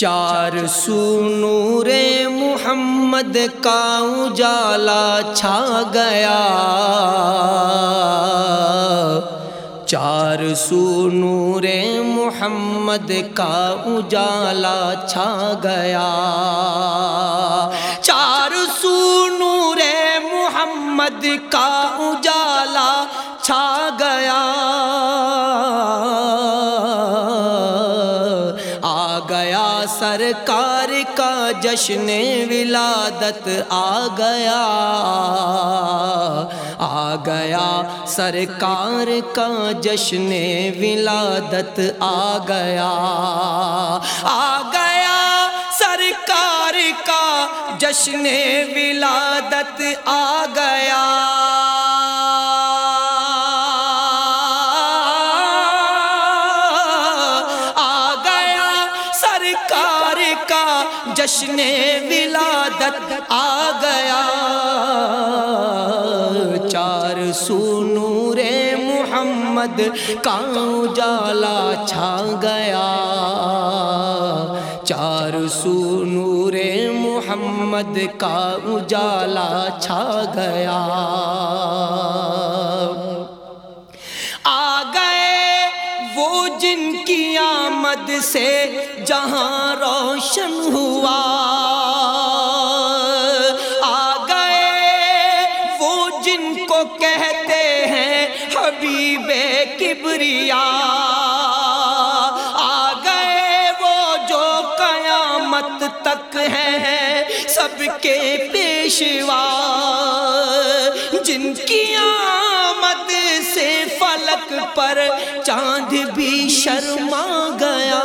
چار سو نور محمد کا اجالا چھا گیا۔ چار سو نور محمد کا اجالا چھا گیا۔ چار سو نور محمد کا اجالا چھا گیا۔ سرکار کا جشن ولادت آ گیا آ گیا۔ سرکار کا جشن ولادت آ گیا آ گیا۔ سرکار کا جشن ولادت آ گیا۔ جشن ولادت آ گیا۔ چار سو نور محمد کا اجالا چھا گیا۔ چار سو نور محمد کا اجالا چھا گیا۔ آمد سے جہاں روشن ہوا۔ آ گئے وہ جن کو کہتے ہیں حبیب کبریا۔ آ گئے وہ جو قیامت تک ہیں سب کے پیشوا۔ جن کی آمد پر چاند بھی شرما گیا۔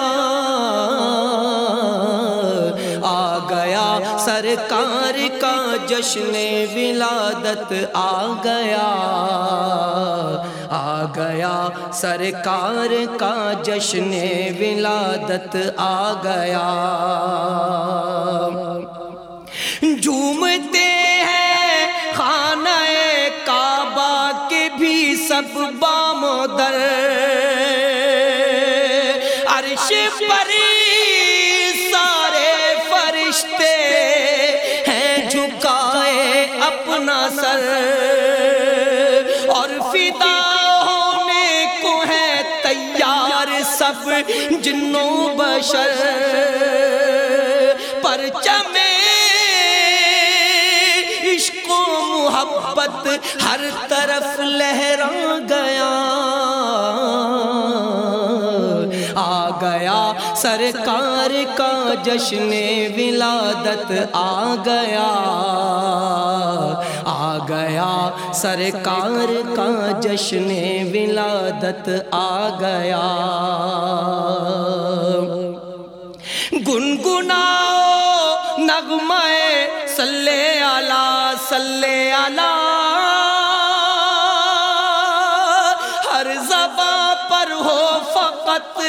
آ گیا سرکار کا جشن ولادت، آ گیا۔ آ گیا سرکار کا جشن ولادت، آ گیا۔ جھومتے ہیں خانہ کعبہ کے بھی سب بام در عرش پر سارے فرشتے ہیں جھکائے اپنا سر۔ اور فدا ہونے کو ہے تیار سب جنوں بشر۔ پرچم عشق و محبت ہر طرف لہرا گیا۔ سرکار کا جشن ولادت آ گیا۔ آ گیا۔ سرکار کا جشن ولادت آ گیا۔ گنگناؤ، نغمہ صلی اللہ صلی اللہ۔ ہر زباں پر ہو فقط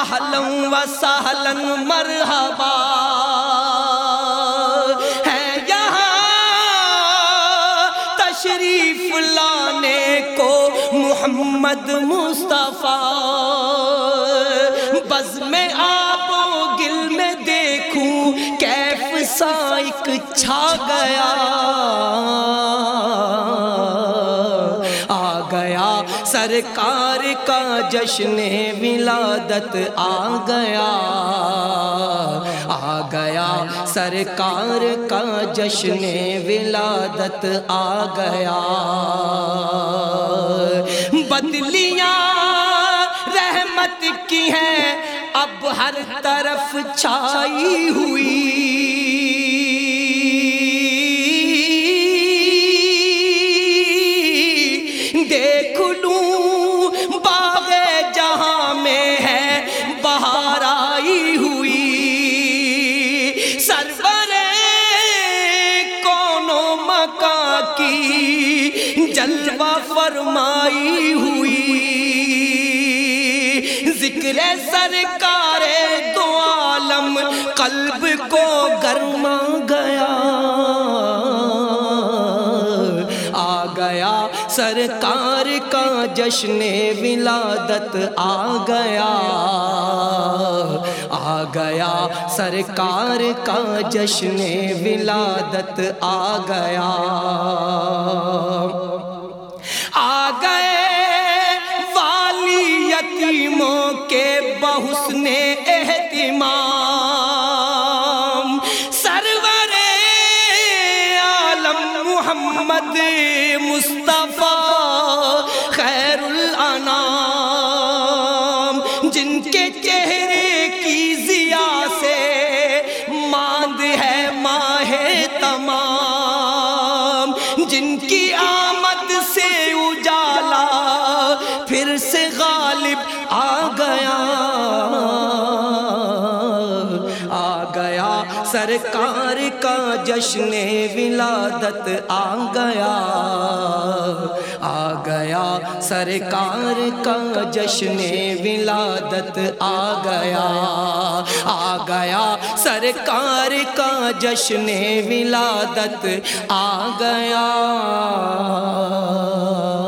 اہلم و سہلن مرحبا ہے یہاں تشریف لانے کو محمد مصطفیٰ بز میں آپ و گل میں دیکھوں کیف سائک چھا گیا سرکار کا جشن ولادت آ گیا آ گیا۔ سرکار کا جشن ولادت آ گیا۔ بدلیاں رحمت کی ہیں، اب ہر طرف چھائی ہوئی۔ فرمائی ہوئی۔ ذکر سرکار دو عالم قلب کو گرما گیا۔ آ گیا سرکار کا جشن ولادت، آ گیا۔ آ گیا سرکار کا جشن ولادت، آ گیا۔ آ گئے والی یتیموں کے بحسن اہتمام۔ سرور عالم محمد مصطفیٰ۔ پھر سے غالب آ گیا۔ آ گیا۔ سرکار کا جشن ولادت آ گیا۔ آ گیا۔ سرکار کا جشن ولادت آ گیا۔ آ گیا۔ سرکار کا جشن ولادت آ گیا۔ آ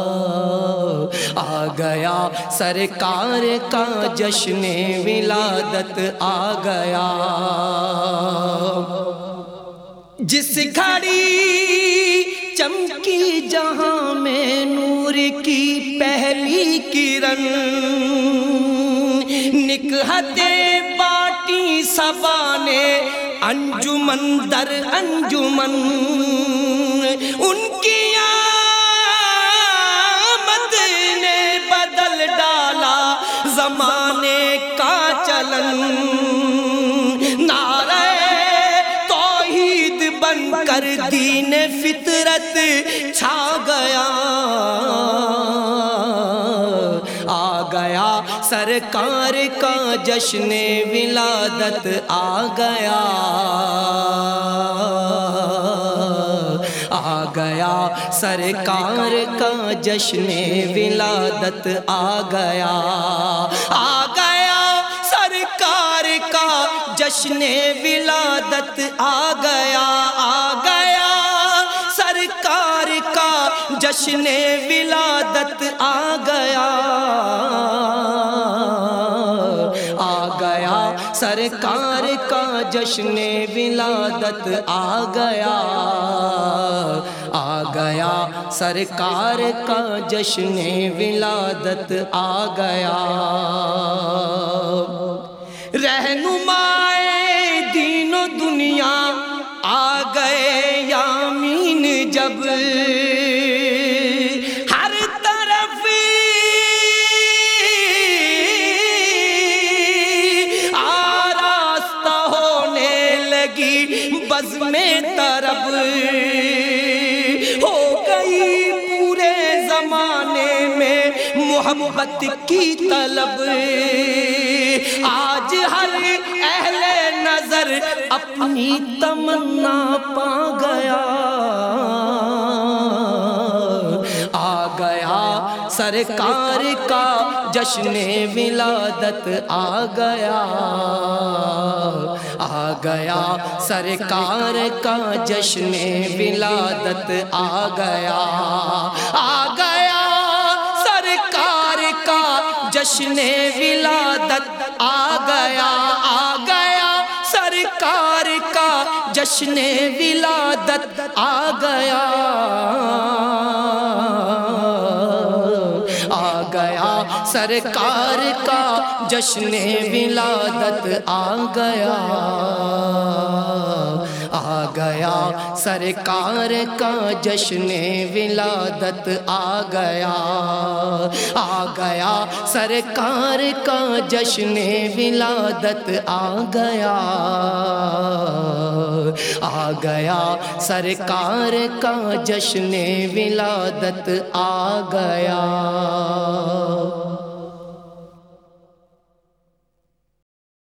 گیا۔ سرکار کا جشن ولادت آ گیا۔ جس گھڑی چمکی جہاں میں نور کی پہلی کرن نکہتے باٹی سبا نے انجمن در انجمن، ان کی زمانے کا چلن۔ نعرہ توحید بن کر دین فطرت چھا گیا۔ آ گیا سرکار کا جشن ولادت، آ گیا۔ آ گیا۔ سرکار کا جشن ولادت آ گیا۔ آ گیا۔ سرکار کا جشن ولادت آ گیا۔ آ گیا۔ سرکار کا جشن ولادت آ گیا۔ آ گیا۔ سرکار جشن ولادت آ گیا آ گیا۔ سرکار کا جشن ولادت آ گیا۔ رہنما لگی بز میں طرب ہو گئی پورے زمانے میں محبت کی طلب۔ آج ہر اہل نظر اپنی تمنا پا گیا۔ آ گیا سرکار جشن ولادت آ گیا آ گیا۔ سرکار کا جشن ولادت آ گیا آ گیا۔ سرکار کا جشن ولادت آ گیا آ گیا۔ سرکار کا جشن ولادت آ گیا۔ آ گیا۔ سرکار کا جشن ولادت آ گیا۔ آ گیا۔ سرکار کا جشن ولادت آ گیا۔ آ گیا۔ سرکار کا جشن ولادت آ گیا۔ آ گیا۔ سرکار کا جشن ولادت آ گیا۔ ہاں ہاں